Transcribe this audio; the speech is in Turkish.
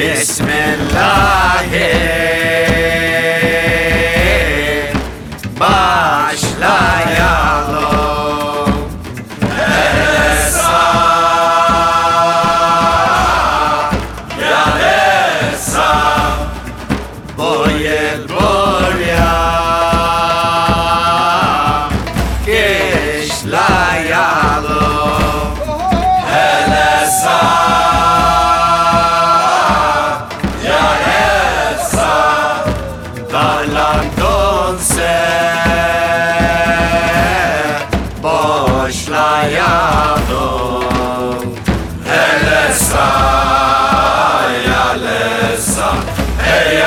Bismillahi başlayalım. ya do helesayalesa hey